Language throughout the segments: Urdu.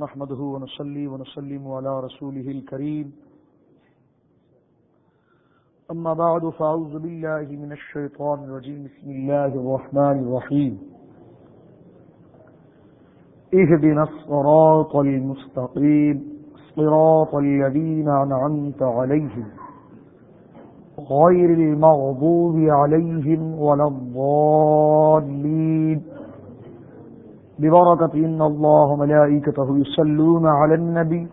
نحمده ونصلي ونسلم على رسوله الكريم. أما بعد، فأعوذ بالله من الشيطان الرجيم. بسم الله الرحمن الرحيم. اهدنا الصراط المستقيم. صراط الذين أنعمت عليهم. غير المغضوب عليهم ولا الضالين. ببركة، إن الله ملائكته يصلون على النبي.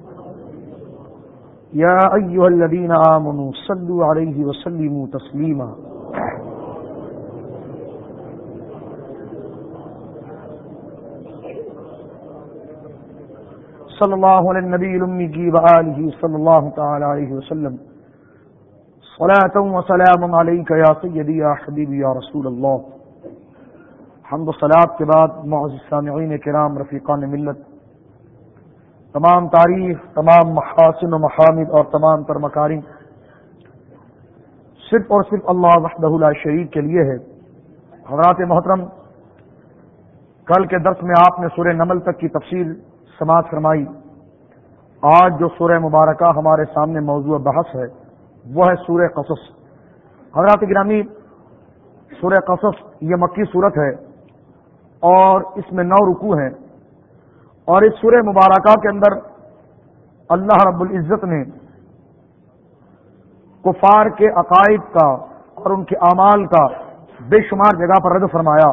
يا أيها الذين آمنوا صلوا عليه وسلموا تسليما. صلى الله على النبي الأمي وآله صلى الله تعالى عليه وسلم. صلاة وسلام عليك يا سيدي يا حبيبي يا رسول الله. حمد و سلاد کے بعد معزز سامعین کرام، رفیقان ملت. تمام تاریخ، تمام محاسن و محامد اور تمام تر مکاری صرف اور صرف اللہ وحدہ اللہ شریف کے لیے ہے. حضرات محترم، کل کے درس میں آپ نے سورہ نمل تک کی تفصیل سماعت فرمائی. آج جو سورہ مبارکہ ہمارے سامنے موضوع بحث ہے، وہ ہے سورہ قصص. حضرات گرامی، سورہ قصص یہ مکی صورت ہے اور اس میں نو رکو ہیں اور اس سورہ مبارکہ کے اندر اللہ رب العزت نے کفار کے عقائد کا اور ان کے اعمال کا بے شمار جگہ پر رد فرمایا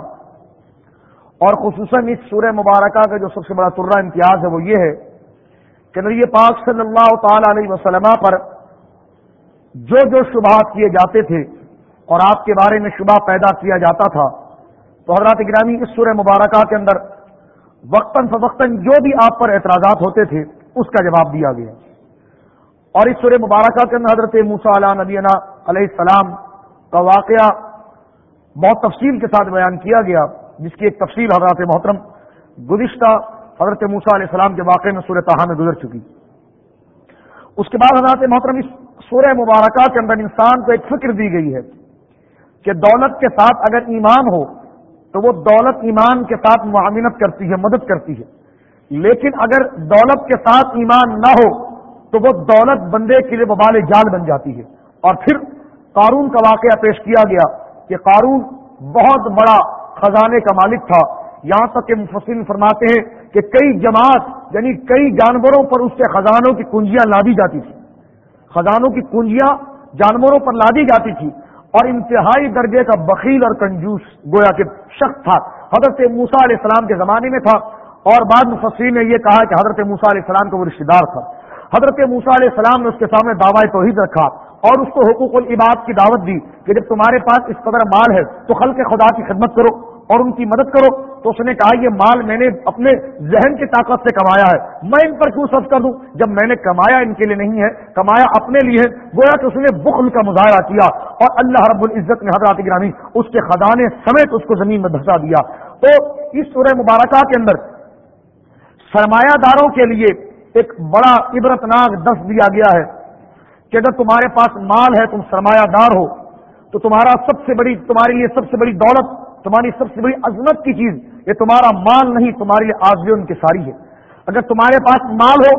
اور خصوصاً اس سورہ مبارکہ کا جو سب سے بڑا ترہ امتیاز ہے وہ یہ ہے کہ نبی پاک صلی اللہ تعالی علیہ وسلم پر جو جو شبہات کیے جاتے تھے اور آپ کے بارے میں شبہ پیدا کیا جاتا تھا تو حضرات گرامی، اس سورہ مبارکہ کے اندر وقتاً فوقتاً جو بھی آپ پر اعتراضات ہوتے تھے، اس کا جواب دیا گیا۔ اور اس سورہ مبارکہ کے اندر حضرت موسا علیہ نبی علیہ السلام کا واقعہ بہت تفصیل کے ساتھ بیان کیا گیا، جس کی ایک تفصیل حضرات محترم گزشتہ حضرت موسا علیہ السلام کے واقعے میں سورہ تہا میں گزر چکی۔ اس کے بعد حضرات محترم، اس سورہ مبارکہ کے اندر انسان کو ایک فکر دی گئی ہے کہ دولت کے ساتھ اگر ایمان ہو تو وہ دولت ایمان کے ساتھ معاملت کرتی ہے، مدد کرتی ہے۔ لیکن اگر دولت کے ساتھ ایمان نہ ہو، تو وہ دولت بندے کے لیے ببال جال بن جاتی ہے۔ اور پھر قارون کا واقعہ پیش کیا گیا کہ قارون بہت بڑا خزانے کا مالک تھا۔ یہاں تک کہ مفسرین فرماتے ہیں کہ کئی جماعت یعنی کئی جانوروں پر اس سے خزانوں کی کنجیاں لادی جاتی تھی خزانوں کی کنجیاں جانوروں پر لادی جاتی تھی اور انتہائی درجے کا بخیل اور کنجوس گویا کہ شخص تھا۔ حضرت موسا علیہ السلام کے زمانے میں تھا۔ اور بعد مفسرین نے یہ کہا کہ حضرت موسا علیہ السلام کا وہ رشتے دار تھا۔ حضرت موسا علیہ السلام نے اس کے سامنے دعوی توحید رکھا اور اس کو حقوق العباد کی دعوت دی کہ جب تمہارے پاس اس قدر مال ہے تو خلق خدا کی خدمت کرو اور ان کی مدد کرو۔ تو اس نے کہا، یہ مال میں نے اپنے ذہن کی طاقت سے کمایا ہے۔ میں ان پر کیوں سب کر دوں؟ جب میں نے کمایا ان کے لیے نہیں ہے، کمایا اپنے لیے گویا کہ اس نے بخل کا مظاہرہ کیا۔ اور اللہ رب العزت نے حضرات گرامی اس کے خزانے سمیت اس کو زمین میں دھسا دیا۔ تو اس سورہ مبارکہ کے اندر سرمایہ داروں کے لیے ایک بڑا عبرتناک دس دیا گیا ہے کہ اگر تمہارے پاس مال ہے، تم سرمایہ دار ہو، تو تمہارا سب سے بڑی، تمہارے لیے سب سے بڑی دولت، تمہاری سب سے بڑی عظمت کی چیز، یہ تمہارا مال نہیں، تمہارے لیے آج انکساری ہے۔ اگر تمہارے پاس مال ہو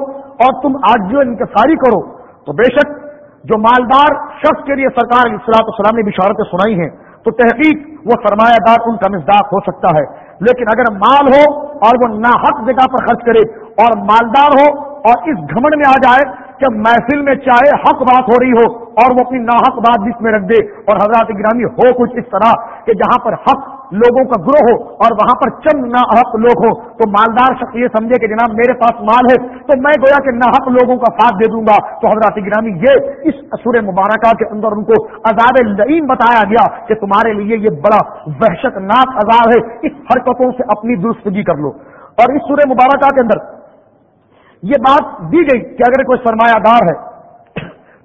اور تم آج انکساری کرو، تو بے شک جو مالدار شخص کے لیے سرکار اصلاح السلام نے بشارتیں سنائی ہیں، تو تحقیق وہ سرمایہ دار ان کا مزداق ہو سکتا ہے۔ لیکن اگر مال ہو اور وہ ناحق جگہ پر خرچ کرے اور مالدار ہو اور اس گھمنڈ میں آ جائے کہ محفل میں چاہے حق بات ہو رہی ہو اور وہ اپنی ناحق بات جس میں رکھ دے اور حضرات گرامی ہو کچھ اس طرح کہ جہاں پر حق لوگوں کا گروہ ہو اور وہاں پر چند ناحق لوگ ہو تو مالدار شخص یہ سمجھے کہ جناب میرے پاس مال ہے، تو میں گویا کہ ناحق لوگوں کا ساتھ دے دوں گا۔ تو حضرات گرامی، یہ اس سور مبارکہ کے اندر ان کو عذاب لعین بتایا گیا کہ تمہارے لیے یہ بڑا وحشت ناک عذاب ہے۔ اس حرکتوں سے اپنی درستگی کر لو۔ اور اس سورہ مبارکہ کے اندر یہ بات دی گئی کہ اگر کوئی سرمایہ دار ہے،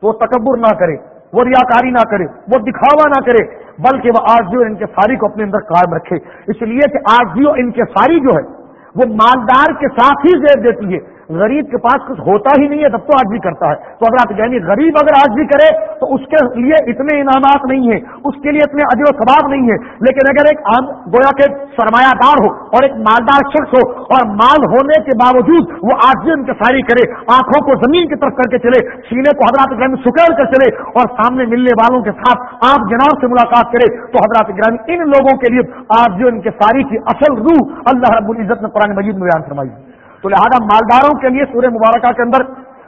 تو وہ تکبر نہ کرے، وہ ریاکاری نہ کرے، وہ دکھاوا نہ کرے بلکہ وہ آرزی اور انکساری کو اپنے اندر قائم رکھے۔ اس لیے کہ آرزی اور انکساری جو ہے، وہ مالدار کے ساتھ ہی زیر دیتی ہے۔ غریب کے پاس کچھ ہوتا ہی نہیں ہے، تب تو آج بھی کرتا ہے۔ تو اگر آپ یعنی غریب اگر آج بھی کرے، تو اس کے لیے اتنے انعامات نہیں ہیں۔ اس کے لیے اتنے عجر و ثباب نہیں ہے لیکن اگر ایک عام گویا کے سرمایہ دار ہو اور ایک مالدار شخص ہو اور مال ہونے کے باوجود وہ آج بھی ان کے ساری کرے، آنکھوں کو زمین کی طرف کر کے چلے، سینے کو حضرات گرمی سکڑ کر چلے اور سامنے ملنے والوں کے ساتھ آپ جناب سے ملاقات کرے، تو حضرات گرامی ان لوگوں کے لیے آج جو ان کے ساری کی اصل روح اللہ رب العزت نے قرآن مجید میں بیان فرمائی۔ تو لہذا مالداروں کے لیے سورہ مبارکہ کے اندر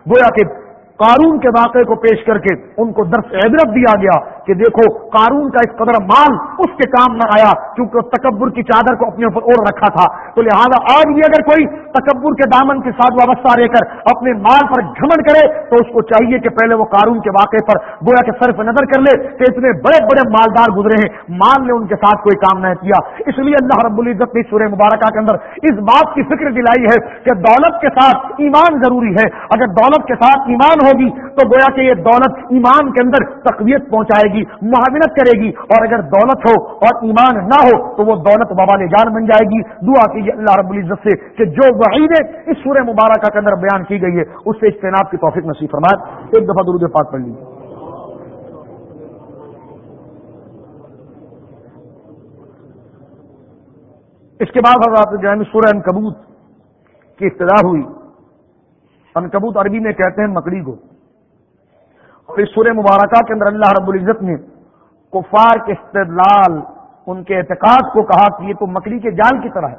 گویا کہ قارون کے واقعے کو پیش کر کے ان کو درس عبرت دیا گیا کہ دیکھو، قارون کا اس قدر مال اس کے کام نہ آیا کیونکہ تکبر کی چادر کو اپنے اوپر اوڑھ رکھا تھا۔ تو لہذا آج بھی اگر کوئی تکبر کے دامن کے ساتھ وابستہ رہ کر اپنے مال پر گھمن کرے، تو اس کو چاہیے کہ پہلے وہ قارون کے واقعے پر گویا کے صرف نظر کر لے کہ اتنے بڑے بڑے مالدار گزرے ہیں۔ مال نے ان کے ساتھ کوئی کام نہ کیا۔ اس لیے اللہ رب العزت نے سورہ مبارکہ کے اندر اس بات کی فکر دلائی ہے کہ دولت کے ساتھ ایمان ضروری ہے۔ اگر دولت کے ساتھ ایمان ہو ہوگی تو گویا کہ یہ دولت ایمان کے اندر تقویت پہنچائے گی، معاونت کرے گی اور اگر دولت ہو اور ایمان نہ ہو تو وہ دولت بوال جان بن جائے گی۔ دعا کیجیے اللہ رب العزت سے کہ جو وعیدیں اس سورہ مبارکہ کے اندر بیان کی گئی ہے اس سے اجتناب کی توفیق نصیب فرمائے۔ ایک دفعہ درود پاک پڑھ لیجیے۔ اس کے بعد حضرات جامع سورہ انکبوت کی ابتدا ہوئی۔ انکبوت عربی میں کہتے ہیں مکڑی کو اور اس سورہ مبارکہ کے اندر اللہ رب العزت نے کفار کے استدلال، ان کے اعتقاد کو کہا کہ یہ تو مکڑی کے جال کی طرح ہے،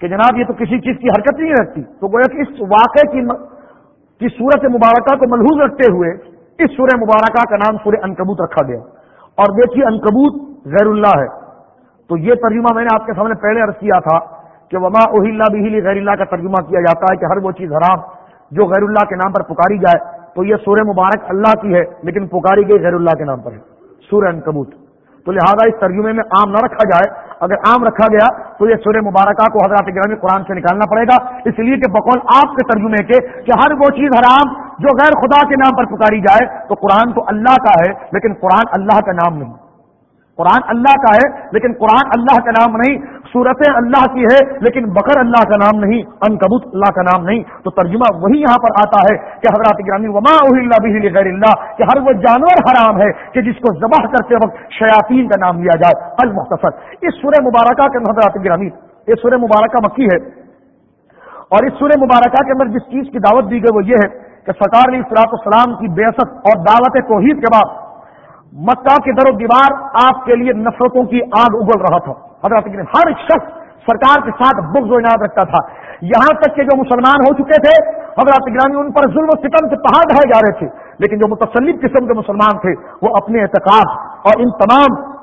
کہ jnab یہ تو کسی چیز کی حرکت نہیں رکھتی۔ تو گویا کہ اس واقعے کی کی صورت مبارکہ کو ملحوظ رکھتے ہوئے اس سورہ مبارکہ کا نام سورہ انکبوت رکھا گیا۔ اور دیکھیے انکبوت غیر اللہ ہے۔ تو یہ ترجمہ میں نے آپ کے سامنے پہلے عرض کیا تھا کہ وما اہل بہلی غیر اللہ کا ترجمہ کیا جاتا ہے کہ ہر وہ چیز حرام جو غیر اللہ کے نام پر پکاری جائے، تو یہ سورہ مبارک اللہ کی ہے، لیکن پکاری گئی غیر اللہ کے نام پر ہے، سورہ انکبوت۔ تو لہذا اس ترجمے میں عام نہ رکھا جائے۔ اگر عام رکھا گیا، تو یہ سورہ مبارکہ کو حضرات گرامی قرآن سے نکالنا پڑے گا۔ اس لیے کہ بقول آپ کے ترجمے کے کہ ہر وہ چیز حرام جو غیر خدا کے نام پر پکاری جائے، تو قرآن تو اللہ کا ہے، لیکن قرآن اللہ کا نام نہیں۔ قرآن اللہ کا ہے، لیکن قرآن اللہ کا نام نہیں صورتیں اللہ کی ہے، لیکن بکر اللہ کا نام نہیں ان کبوت اللہ کا نام نہیں۔ تو ترجمہ وہی یہاں پر آتا ہے کہ حضرات گرامی، وما اللہ بھی غیر اللہ کہ ہر وہ جانور حرام ہے کہ جس کو ذبح کرتے وقت شیاطین کا نام لیا جائے المختصر اس سورہ مبارکہ کے حضرات گرامی، یہ سورہ مبارکہ مکی ہے۔ اور اس سورہ مبارکہ کے اندر جس چیز کی دعوت دی گئی وہ یہ ہے کہ سرکار علی فراق السلام کی بیست اور دعوت توحید کے بعد مکہ کے در و دیوار آپ کے لیے نفرتوں کی آگ اگل رہا تھا۔ حضرت ہر شخص سرکار کے ساتھ بغض و عناد رکھتا تھا۔ یہاں تک کہ جو مسلمان ہو چکے تھے حضرات گرامی ان پر ظلم و ستم سے پہاڑ ڈھائے جا رہے تھے۔ لیکن جو متسلب قسم کے مسلمان تھے، وہ اپنے اعتقاد اور ان تمام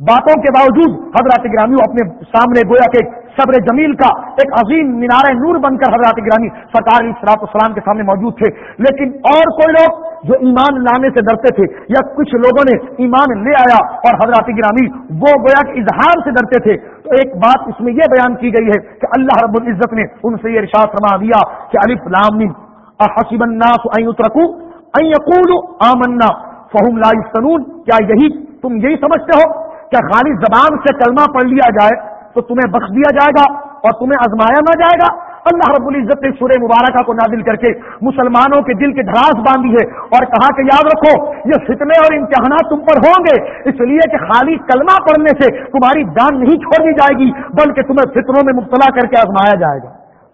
باتوں کے باوجود حضرات گرامی اپنے سامنے گویا کہ صبر جمیل کا ایک عظیم مینار نور بن کر حضرات گرامی سرکار سراط السلام کے سامنے موجود تھے۔ لیکن اور کوئی لوگ جو ایمان لانے سے ڈرتے تھے یا کچھ لوگوں نے ایمان لے آیا اور حضرات گرامی وہ گویا کہ اظہار سے ڈرتے تھے، تو ایک بات اس میں یہ بیان کی گئی ہے کہ اللہ رب العزت نے ان سے یہ ارشاد فرما دیا کہ الف لام حسب الناس ان يتركوا ان يقولوا آمنا فهم لا يفتنون کیا یہی تم یہی سمجھتے ہو کیا خالی زبان سے کلمہ پڑھ لیا جائے تو تمہیں بخش دیا جائے گا اور تمہیں آزمایا نہ جائے گا۔ اللہ رب العزت نے سورہ مبارکہ کو نازل کر کے مسلمانوں کے دل کے دھراس باندھی ہے اور کہا کہ یاد رکھو، یہ فتنے اور امتحانات تم پر ہوں گے۔ اس لیے کہ خالی کلمہ پڑھنے سے تمہاری جان نہیں چھوڑ دی جائے گی، بلکہ تمہیں فطروں میں مبتلا کر کے آزمایا جائے گا۔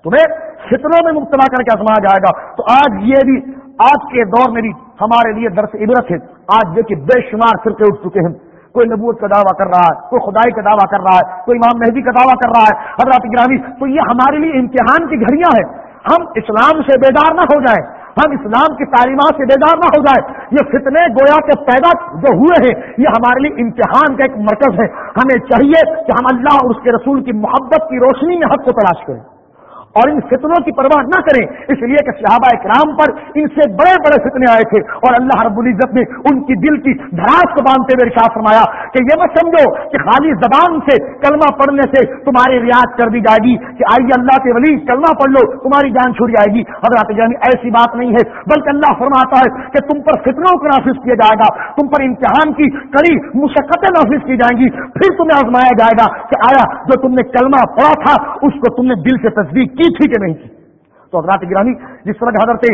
تمہیں فطروں میں مبتلا کر کے آزمایا جائے گا۔ تو آج یہ بھی، آج کے دور میں بھی ہمارے لیے درس عبرت ہے۔ آج دیکھیے، بے شمار فرقے اٹھ چکے ہیں۔ کوئی نبوت کا دعویٰ کر رہا ہے، کوئی خدائی کا دعویٰ کر رہا ہے، کوئی امام مہدی کا دعویٰ کر رہا ہے حضرات گرامی تو یہ ہمارے لیے امتحان کی گھڑیاں ہیں۔ ہم اسلام سے بیدار نہ ہو جائیں، ہم اسلام کی تعلیمات سے بیدار نہ ہو جائے یہ فتنے گویا کے پیدا جو ہوئے ہیں، یہ ہمارے لیے امتحان کا ایک مرکز ہے۔ ہمیں چاہیے کہ ہم اللہ اور اس کے رسول کی محبت کی روشنی میں حق کو تلاش کریں۔ اور ان فتنوں کی پرواہ نہ کریں۔ اس لیے کہ صحابہ اکرام پر ان سے بڑے بڑے فتنے آئے تھے۔ اور اللہ رب العزت نے ان کی دل کی دھراس کو باندھتے ہوئے ارشاد فرمایا کہ یہ مت سمجھو کہ خالی زبان سے کلمہ پڑھنے سے تمہاری ریاض کر دی جائے گی کہ آئیے اللہ کے ولی کلمہ پڑھ لو، تمہاری جان چھوٹ جائے گی۔ حضرات یعنی ایسی بات نہیں ہے، بلکہ اللہ فرماتا ہے کہ تم پر فتنوں کو نافذ کیا جائے گا۔ تم پر امتحان کی کڑی مشقتیں نافذ کی جائیں گی۔ پھر تمہیں آزمایا جائے گا کہ آیا جو تم نے کلمہ پڑھا تھا، اس کو تم نے دل سے تصدیق کی۔ تھی کہ نہیں تھی۔ تو حضرات گرانی جس طرح حضرت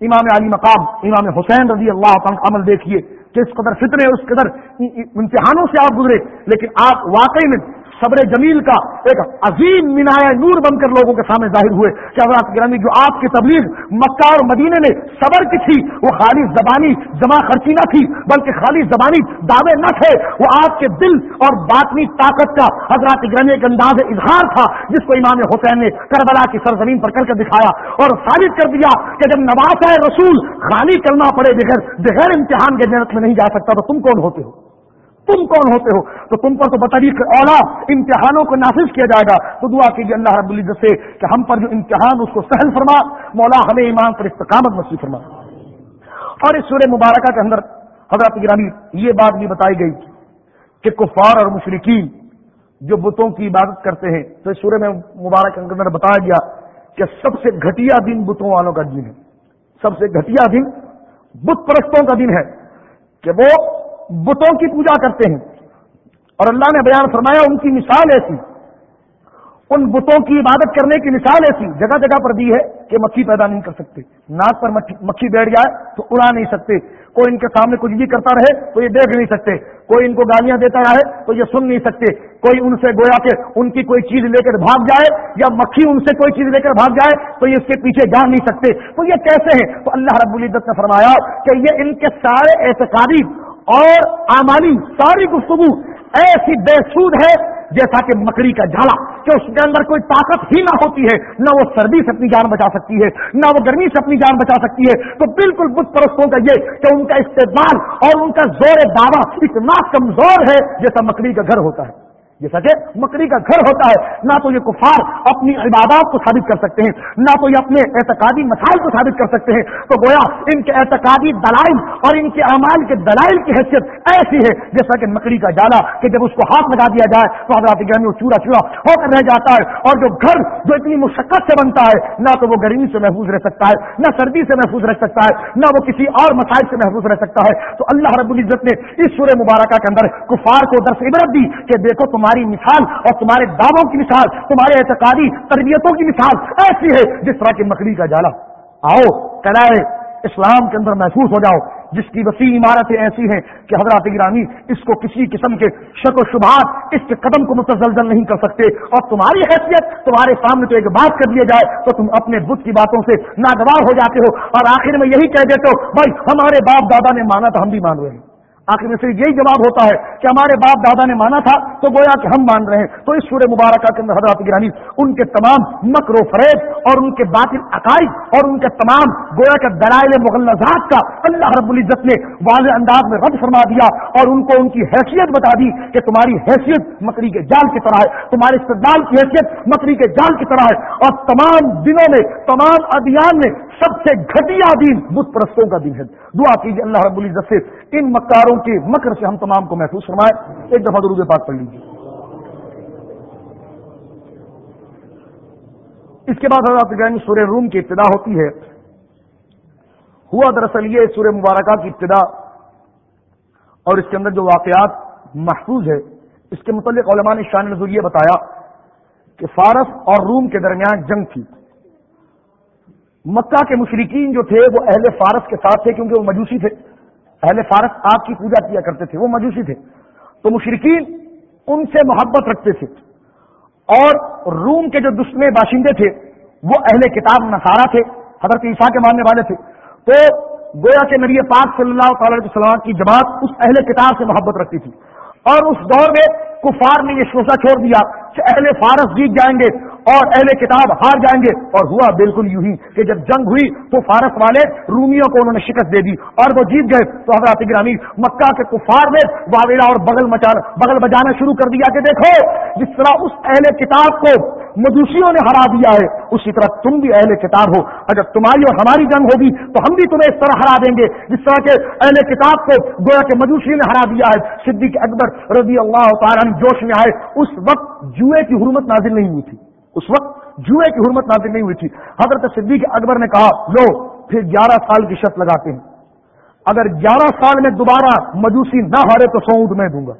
امام علی مقام، امام حسین رضی اللہ کا عمل دیکھیے کس قدر فتنے اس قدر امتحانوں سے آپ گزرے، لیکن آپ واقعی میں صبر جمیل کا ایک عظیم منایا نور بن کر لوگوں کے سامنے ظاہر ہوئے۔ کہ حضرات گرامی جو آپ کی تبلیغ مکہ اور مدینے میں صبر کی تھی، وہ خالی زبانی جمع خرچی نہ تھی، بلکہ خالی زبانی دعوے نہ تھے۔ وہ آپ کے دل اور باطنی طاقت کا حضرات گرامی ایک انداز اظہار تھا، جس کو امام حسین نے کربلا کی سرزمین پر کر کے دکھایا اور ثابت کر دیا کہ جب نوازا رسول خالی کرنا پڑے، بغیر بغیر امتحان کے جنت میں نہیں جا سکتا تو تم کون ہوتے ہو؟ تم کون ہوتے ہو؟ تو تم پر تو بطریق اولا، امتحانوں کو نافذ کیا جائے گا۔ تو دعا کیجیے اللہ رب العزت سے کہ ہم پر جو امتحان اس کو سہل فرما، مولا ہمیں ایمان پر استقامت نصیب فرما۔ اور اس سورہ مبارکہ کے اندر حضرت گرامی یہ بات بھی بتائی گئی کہ کفار اور مشرقین جو بتوں کی عبادت کرتے ہیں، تو اس سورہ میں مبارک کے اندر بتایا گیا کہ سب سے گھٹیا دن بتوں والوں کا دن ہے۔ سب سے گھٹیا دن بت پرستوں کا دن ہے کہ وہ بتوں کی پوجا کرتے ہیں۔ اور اللہ نے بیان فرمایا، ان کی مثال ایسی، ان بتوں کی عبادت کرنے کی مثال ایسی جگہ جگہ پر دی ہے کہ مکھی پیدا نہیں کر سکتے۔ ناک پر مکھی بیٹھ جائے تو اڑا نہیں سکتے۔ کوئی ان کے سامنے کچھ بھی کرتا رہے تو یہ دیکھ نہیں سکتے۔ کوئی ان کو گالیاں دیتا رہے تو یہ سن نہیں سکتے۔ کوئی ان سے گویا کہ ان کی کوئی چیز لے کر بھاگ جائے یا مکھی ان سے کوئی چیز لے کر بھاگ جائے تو یہ اس کے پیچھے جا نہیں سکتے۔ تو یہ کیسے ہیں؟ تو اللہ رب العزت نے فرمایا کہ یہ ان کے سارے اعتقادی اور آمانی ساری گفتگو ایسی بے سود ہے جیسا کہ مکڑی کا جھالا کہ اس کے اندر کوئی طاقت ہی نہ ہوتی ہے، نہ وہ سردی سے اپنی جان بچا سکتی ہے، نہ وہ گرمی سے اپنی جان بچا سکتی ہے۔ تو بالکل بت پرستوں کا یہ کہ ان کا استعمال اور ان کا زور دعویٰ اتنا کمزور ہے جیسا مکڑی کا گھر ہوتا ہے۔ جیسا کہ مکڑی کا گھر ہوتا ہے، نہ تو یہ کفار اپنی عبادات کو ثابت کر سکتے ہیں، نہ تو یہ اپنے اعتقادی مسائل کو ثابت کر سکتے ہیں۔ تو گویا ان کے اعتقادی دلائل اور ان کے اعمال کے دلائل کی حیثیت ایسی ہے، جیسا کہ مکڑی کا جالا کہ جب اس کو ہاتھ لگا دیا جائے تو حضرات گرمی وہ چورا چورا ہو کر رہ جاتا ہے اور جو گھر جو اتنی مشقت سے بنتا ہے، نہ تو وہ گرمی سے محفوظ رہ سکتا ہے، نہ سردی سے محفوظ رہ سکتا ہے، نہ وہ کسی اور مسائل سے محفوظ رہ سکتا ہے۔ تو اللہ رب العزت نے اس سورہ مبارکہ کے اندر کفار کو درس عبرت دی کہ دیکھو تمہارا تمہاری مثال اور تمہارے دعووں کی مثال، تمہارے اعتقادی تربیتوں کی مثال ایسی ہے جس طرح کی مکڑی کا جالا۔ آؤ کرائے اسلام کے اندر محفوظ ہو جاؤ، جس کی وسیع عمارتیں ایسی ہیں کہ حضرات گرامی اس کو کسی قسم کے شک و شبہات اس کے قدم کو متزلزل نہیں کر سکتے۔ اور تمہاری حیثیت، تمہارے سامنے تو ایک بات کر دیا جائے تو تم اپنے بدھ کی باتوں سے ناگوار ہو جاتے ہو۔ اور آخر میں یہی کہہ دیتے ہو، بھائی، ہمارے باپ دادا نے مانا تو ہم بھی مان رہے ہیں۔ آخر میں صرف یہی جواب ہوتا ہے کہ ہمارے باپ دادا نے مانا تھا، تو گویا کہ ہم مان رہے ہیں۔ تو اس سورہ مبارکہ کے اندر حضرات گرانی ان کے تمام مکر و فریب اور ان کے باطل عقائد اور ان کے تمام گویا کے دلائل مغلزات کا اللہ رب العزت نے واضح انداز میں رد فرما دیا اور ان کو ان کی حیثیت بتا دی کہ تمہاری حیثیت مکڑی کے جال کی طرح ہے، تمہارے استدال کی حیثیت مکڑی کے جال کی طرح ہے۔ اور تمام دنوں میں، تمام ادیان میں سب سے گھٹیا دن بت پرستوں کا دن ہے۔ دعا کیجیے اللہ رب العزت سے، ان مکاروں کے مکر سے ہم تمام کو محفوظ فرمائے، ایک دفعہ درود پاک پڑھ لیجیے اس کے بعد حضرت گرین سورہ روم کی ابتدا ہوتی ہے۔ ہوا دراصل یہ سورہ مبارکہ کی ابتدا، اور اس کے اندر جو واقعات محفوظ ہے اس کے متعلق علماء نے شان نظور یہ بتایا کہ فارس اور روم کے درمیان جنگ تھی۔ مکہ کے مشرقین جو تھے، وہ اہل فارس کے ساتھ تھے کیونکہ وہ مجوسی تھے۔ اہل فارس آپ کی پوجا کیا کرتے تھے، وہ مجوسی تھے۔ تو مشرقین ان سے محبت رکھتے تھے۔ اور روم کے جو دشمن باشندے تھے، وہ اہل کتاب نصارہ تھے، حضرت عیسیٰ کے ماننے والے تھے۔ تو گویا کے نبی پاک صلی اللہ تعالی علیہ وسلم کی جماعت اس اہل کتاب سے محبت رکھتی تھی۔ اور اس دور میں کفار نے یہ شوشہ چھوڑ دیا کہ اہل فارس جیت جائیں گے۔ اور اہل کتاب ہار جائیں گے۔ اور ہوا بالکل یوں ہی کہ جب جنگ ہوئی تو فارس والے رومیوں کو انہوں نے شکست دے دی۔ اور وہ جیت گئے تو حضرات گرامی مکہ کے کفار نے واویلا اور بغل مچا بغل بجانا شروع کر دیا کہ دیکھو، جس طرح اس اہل کتاب کو مجوسیوں نے ہرا دیا ہے، اسی طرح تم بھی اہل کتاب ہو۔ اگر تمہاری اور ہماری جنگ ہوگی تو ہم بھی تمہیں اس طرح ہرا دیں گے۔ جس طرح کے اہل کتاب کو گویا کے مجوسی نے ہرا دیا ہے، صدیق اکبر رضی اللہ تعالیٰ جوش میں آئے۔ اس وقت جوئے کی حرمت نازل نہیں ہوئی تھی۔ اس وقت جوئے کی حرمت نازل نہیں ہوئی تھی۔ حضرت صدیق اکبر نے کہا، لو، پھر گیارہ سال کی شرط لگاتے ہیں۔ اگر گیارہ سال میں دوبارہ مجوسی نہ ہارے تو سعود میں دوں گا۔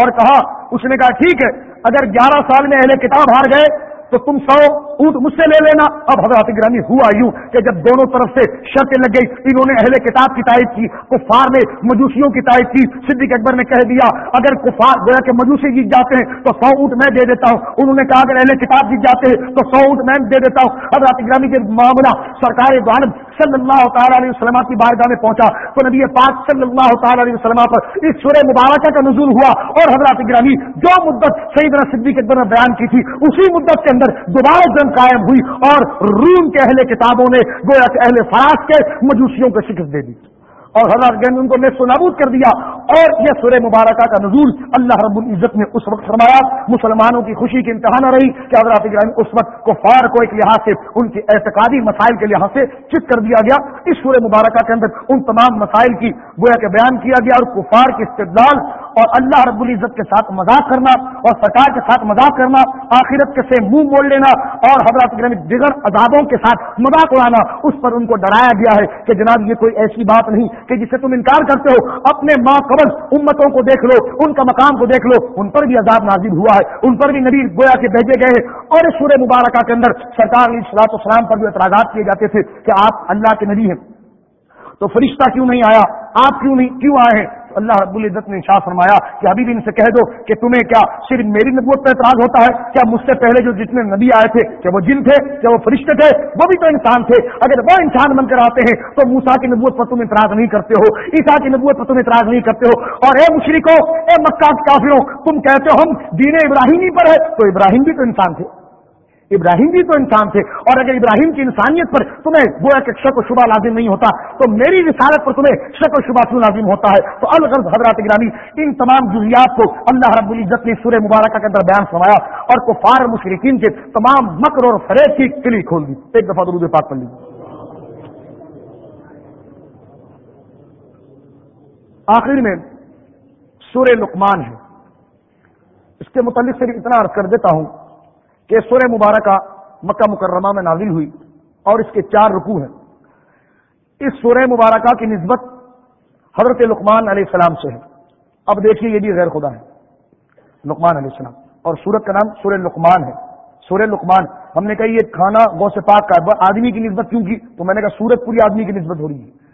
اور کہا، اس نے کہا، ٹھیک ہے، اگر گیارہ سال میں اہل کتاب ہار گئے تو تم سو اونٹ مجھ سے لے لینا۔ اب حضرات گرامی ہوا یوں کہ جب دونوں طرف سے شرطیں لگ گئی انہوں نے اہل کتاب کی تائید کی، کفار نے مجوسیوں کی تائید کی۔ صدیق اکبر نے کہہ دیا، اگر کفار گویا کہ مجوسی جیت جاتے ہیں تو سو اونٹ میں دے دیتا ہوں۔ انہوں نے کہا، اگر اہل کتاب جیت جاتے ہیں تو سو اونٹ میں دے دیتا ہوں۔ حضرات گرامی کے معاملہ سرکار دوانب صلی اللہ تعالیٰ علیہ وسلم کی بارگاہ میں پہنچا۔ تو نبی پاک صلی اللہ تعالیٰ علیہ وسلم پر اس سورہ مبارکہ کا نزول ہوا اور حضرات گرامی جو مدت سیدنا صدیق اکبر نے بیان کی تھی، اسی مدت کے اندر دوبارہ جنگ قائم ہوئی اور روم کے اہل کتابوں نے گویا کہ اہل فراز کے مجوسیوں کو شکست دے دی اور حضرت گنج ان کو نے سنابود کر دیا اور یہ سورہ مبارکہ کا نزول اللہ رب العزت نے اس وقت فرمایا، مسلمانوں کی خوشی کی انتہا نہ رہی کہ حضرت گرامی اس وقت کفار کو ایک لحاظ سے، ان کی اعتقادی مسائل کے لحاظ سے چک کر دیا گیا۔ اس سورہ مبارکہ کے اندر ان تمام مسائل کی گویا کے بیان کیا گیا اور کفار کے استدلال اور اللہ رب العزت کے ساتھ مذاق کرنا اور سرکار کے ساتھ مذاق کرنا، آخرت کے سے منہ موڑ لینا اور حضرت دیگر عذابوں کے ساتھ مذاق اڑانا، اس پر ان کو ڈرایا گیا ہے کہ جناب یہ کوئی ایسی بات نہیں کہ جسے تم انکار کرتے ہو، اپنے ماں قبل امتوں کو دیکھ لو، ان کا مقام کو دیکھ لو، ان پر بھی عذاب نازل ہوا ہے، ان پر بھی نبی گویا کے بھیجے گئے اور اس سورہ مبارکہ کے اندر سرکار علیہ السلام پر بھی اعتراضات کیے جاتے تھے کہ آپ اللہ کے نبی ہیں، تو فرشتہ کیوں نہیں آیا؟ آپ کیوں نہیں، کیوں آئے ہیں؟ اللہ رب العزت نے شاہ فرمایا کہ ابھی بھی ان سے کہہ دو کہ تمہیں کیا صرف میری نبوت پہ اعتراض ہوتا ہے؟ کیا مجھ سے پہلے جو جتنے نبی آئے تھے، کیا وہ جن تھے، کیا وہ فرشتے تھے؟ وہ بھی تو انسان تھے۔ اگر وہ انسان بن کر آتے ہیں تو موسا کی نبوت پر تم اعتراض نہیں کرتے ہو عیسا کی نبوت پر تم اعتراض نہیں کرتے ہو۔ اور اے مشرقوں اے مکہ کافروں، تم کہتے ہو ہم دین ابراہیمی پر ہے، تو ابراہیم بھی تو انسان تھے۔ ابراہیم بھی تو انسان تھے اور اگر ابراہیم کی انسانیت پر تمہیں گویا کہ شک و شبہ لازم نہیں ہوتا، تو میری رسالت پر تمہیں شک و شبہ کیوں لازم ہوتا ہے؟ تو الغرض حضرات گرامی، ان تمام جزیات کو اللہ رب العزت نے سورہ مبارکہ کے اندر بیان فرمایا اور کفار مشرقین کے تمام مکر اور فریب کی کلی کھول دی۔ ایک دفعہ درود پاک کر لی آخر میں سورہ لقمان ہے۔ اس کے متعلق صرف اتنا عرض کر دیتا ہوں کہ سورہ مبارکہ مکہ مکرمہ میں نازل ہوئی اور اس کے چار رکوع ہیں۔ اس سورہ مبارکہ کی نسبت حضرت لقمان علیہ السلام سے ہے۔ اب دیکھیے یہ بھی غیر خدا ہے۔ لقمان علیہ السلام۔ اور سورت کا نام سورہ لقمان ہے۔ سورہ لقمان۔ ہم نے کہا یہ کھانا گو سے پاک کا آدمی کی نسبت کیوں کی؟ تو میں نے کہا سورت پوری آدمی کی نسبت ہو رہی ہے۔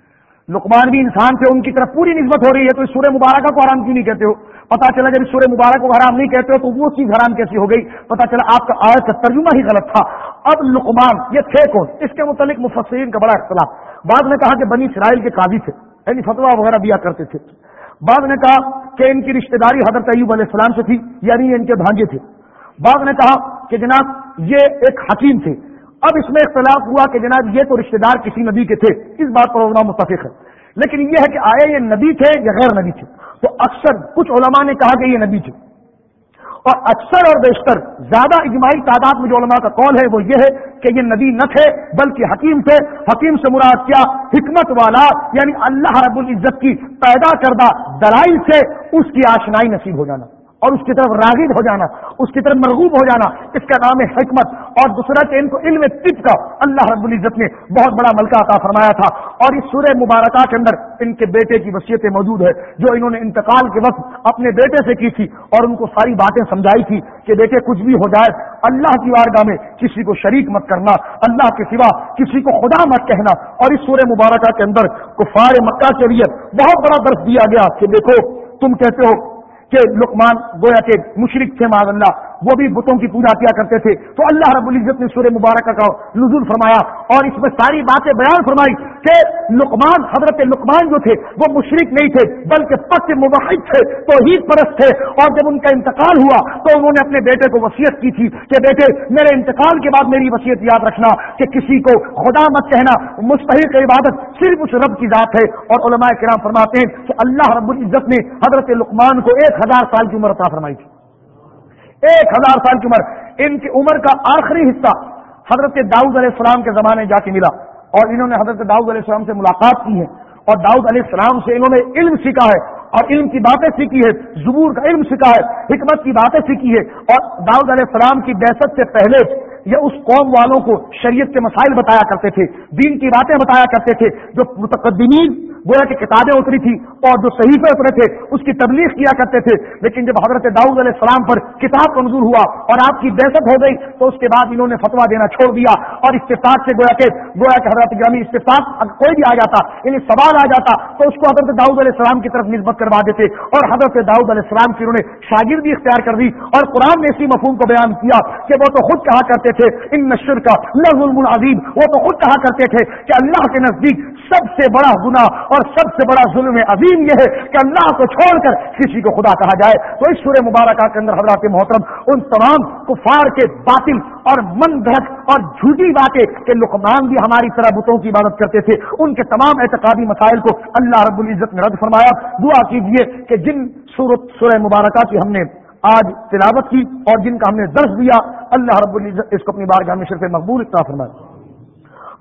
لقمان بھی انسان تھے، ان کی طرف پوری نسبت ہو رہی ہے۔ تو اس سورہ مبارکہ کو آرام کیوں نہیں کہتے ہو؟ پتا چلا جب سورہ مبارک کو حرام نہیں کہتے ہو تو وہ چیز حرام کیسی ہو گئی؟ پتا چلا آپ کا آیت کا ترجمہ ہی غلط تھا۔ اب لقمان، یہ تھے کون؟ اس کے متعلق مفسرین کا بڑا اختلاف۔ بعد نے کہا کہ بنی اسرائیل کے قاضی تھے یعنی فتوا وغیرہ دیا کرتے تھے۔ بعد نے کہا کہ ان کی رشتہ داری حضرت ایوب علیہ السلام سے تھی یعنی ان کے بھانجے تھے۔ بعد نے کہا کہ جناب، یہ ایک حکیم تھے۔ اب اس میں اختلاف ہوا کہ جناب، یہ تو رشتہ دار کسی نبی کے تھے۔ اس بات پر ہونا متفق ہے۔ لیکن یہ ہے کہ آئے یہ نبی تھے یا غیر نبی تھے؟ تو اکثر کچھ علماء نے کہا کہ یہ نبی تھے۔ اور اکثر اور بیشتر زیادہ اجماعی تعداد میں جو علماء کا قول ہے وہ یہ ہے کہ یہ نبی نہ تھے، بلکہ حکیم تھے۔ حکیم سے مراد کیا؟ حکمت والا یعنی اللہ رب العزت کی پیدا کردہ دلائل سے اس کی آشنائی نصیب ہو جانا۔ اور اس کی طرف راغب ہو جانا، اس کی طرف مرغوب ہو جانا، اس کا نام ہے حکمت۔ اور دوسرا کہ ان کو علم طب کا اللہ رب العزت نے بہت بڑا ملکہ عطا فرمایا تھا۔ اور اس سورہ مبارکہ کے اندر ان کے بیٹے کی وصیتیں موجود ہے جو انہوں نے انتقال کے وقت اپنے بیٹے سے کی تھی اور ان کو ساری باتیں سمجھائی تھی کہ بیٹے کچھ بھی ہو جائے، اللہ کی وارگاہ میں کسی کو شریک مت کرنا، اللہ کے سوا کسی کو خدا مت کہنا۔ اور اس سورہ مبارکہ کے اندر کفار مکہ کے لیے بہت بڑا درس دیا گیا کہ دیکھو، تم کہتے ہو کہ لقمان گویا کے مشرق تھے معذ اللہ۔ وہ بھی بتوں کی پوجا کیا کرتے تھے۔ تو اللہ رب العزت نے سورہ مبارکہ کا نزول فرمایا اور اس میں ساری باتیں بیان فرمائی کہ لقمان، حضرت لقمان جو تھے، وہ مشرق نہیں تھے، بلکہ پک مباحد تھے تو پرست تھے۔ اور جب ان کا انتقال ہوا تو انہوں نے اپنے بیٹے کو وصیت کی تھی کہ بیٹے، میرے انتقال کے بعد میری وصیت یاد رکھنا کہ کسی کو خدا مت کہنا، مستحق عبادت صرف اس رب کی ذات ہے۔ اور علماء کرام فرماتے ہیں کہ اللہ رب العزت نے حضرت لقمان کو ایک ہزار سال کی عمر عطا فرمائی تھی۔ ایک ہزار سال کی عمر، ان کی عمر کا آخری حصہ حضرت داؤد علیہ السلام کے زمانے جا کے ملا۔ اور انہوں نے حضرت داؤد علیہ السلام سے ملاقات کی ہے۔ اور داؤد علیہ السلام سے انہوں نے علم سیکھا ہے۔ اور علم کی باتیں سیکھی ہے۔ زبور کا علم سیکھا ہے۔ حکمت کی باتیں سیکھی ہے۔ اور داؤد علیہ السلام کی دہشت سے پہلے یہ اس قوم والوں کو شریعت کے مسائل بتایا کرتے تھے۔ دین کی باتیں بتایا کرتے تھے۔ جو متقدمین گویا کی کتابیں اتری تھی اور جو صحیفے اترے تھے، اس کی تبلیغ کیا کرتے تھے۔ لیکن جب حضرت داؤد علیہ السلام پر کتاب منظور ہوا اور آپ کی بحثت ہو گئی، تو اس کے بعد انہوں نے فتوا دینا چھوڑ دیا اور استفاق سے گویا کہ گویا کہ حضرت گرامی استفاق کوئی بھی آ جاتا یعنی سوال آ جاتا، تو اس کو حضرت داؤد علیہ السلام کی طرف نسبت کروا دیتے اور حضرت داؤد علیہ السلام کی انہوں نے شاگردی اختیار کر دی اور قرآن نے اسی مفہوم کو بیان کیا کہ وہ تو خود کہا کرتے تھے، ان نشر کا ظلم العظیم وہ تو خود کہا کرتے تھے کہ اللہ کے نزدیک سب سے بڑا گنا اور سب سے بڑا ظلم عظیم یہ ہے کہ اللہ کو چھوڑ کر کسی کو خدا کہا جائے۔ تو اس سورہ مبارکہ کے اندر حضرات محترم ان تمام کفار کے باطل اور من گھڑک اور جھوٹی باتیں کہ لقمان بھی ہماری طرح بتوں کی عبادت کرتے تھے، ان کے تمام اعتقادی مسائل کو اللہ رب العزت نے رد فرمایا۔ دعا کیجیے کہ جن سورت سورہ مبارکہ کی ہم نے آج تلاوت کی اور جن کا ہم نے درس دیا، اللہ رب العزت اس کو اپنی بارگاہ میں شرف مقبول اتنا فرمایا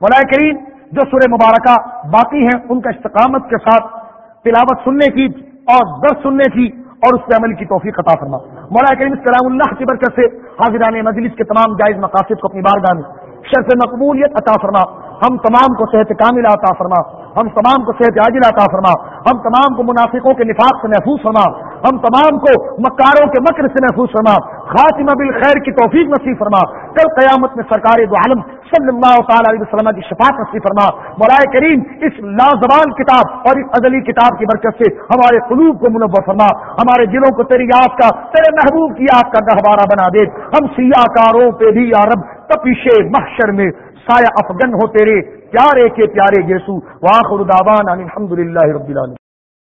مولا کریم جو سورہ مبارکہ باقی ہیں، ان کا استقامت کے ساتھ تلاوت سننے کی اور درد سننے کی اور اس پہ عمل کی توفیق عطا فرما۔ مولا کریم کلام اللہ کی برکت سے حاضران مجلس کے تمام جائز مقاصد کو اپنی بارگاہ میں شرف مقبولیت عطا فرما۔ ہم تمام کو صحت کامل عطا فرما۔ ہم تمام کو صحت عاجل عطا فرما۔ ہم تمام کو منافقوں کے نفاق سے محفوظ فرما۔ ہم تمام کو مکاروں کے مکر سے محفوظ فرما۔ خاتمہ بالخیر کی توفیق نصیب فرما۔ کل قیامت میں سرکار دو عالم صلی اللہ تعالی علیہ وسلم کی شفاعت نصیب فرما۔ برائے کریم، اس لازوال کتاب اور اس ازلی کتاب کی برکت سے ہمارے قلوب کو منور فرما۔ ہمارے دلوں کو تیری یاد کا، تیرے محبوب کی یاد کا گہوارہ بنا دے۔ ہم سیاہ کاروں پہ بھی عرب تپیش محشر میں سایہ افغن ہو تیرے پیارے کے پیارے جیسو واخر دعوانا الحمد للہ رب العالمین۔